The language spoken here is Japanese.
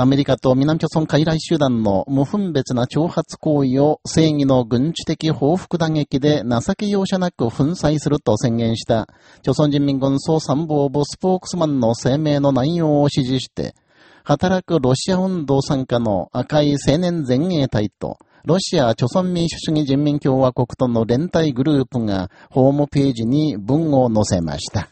アメリカと南朝村傀儡集団の無分別な挑発行為を正義の軍事的報復打撃で情け容赦なく粉砕すると宣言した、朝鮮人民軍総参謀部スポークスマンの声明の内容を指示して、働くロシア運動参加の赤い青年前衛隊と、ロシア朝鮮民主主義人民共和国との連帯グループがホームページに文を載せました。